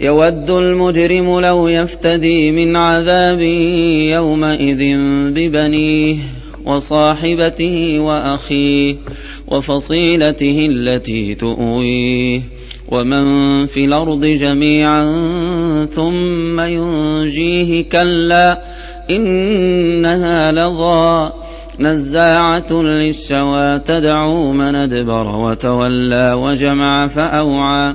يود المجرم لو يفتدي من عذاب يومئذ ببنيه وصاحبته وأخيه وفصيلته التي تؤويه ومن في الأرض جميعا ثم ينجيه كلا إنها لظى نزاعة للشوى تدعو من أدبر وتولى وجمع فأوعى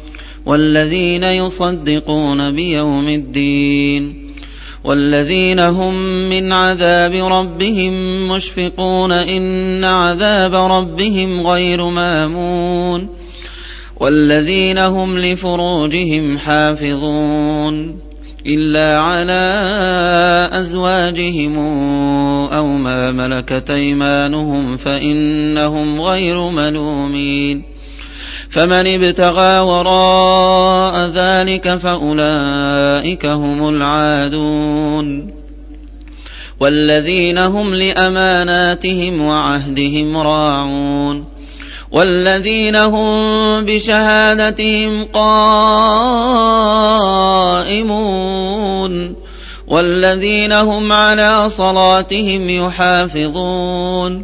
والذين يصدقون بيوم الدين والذين هم من عذاب ربهم مشفقون إن عذاب ربهم غير مامون والذين هم لفروجهم حافظون إلا على أزواجهم أو ما ملكت أيمانهم فإنهم غير ملومين فمن ابتغى وراء ذلك فأولئك هم العادون والذين هم لأماناتهم وعهدهم راعون والذين هم بشهادتهم قائمون والذين هم على صلاتهم يحافظون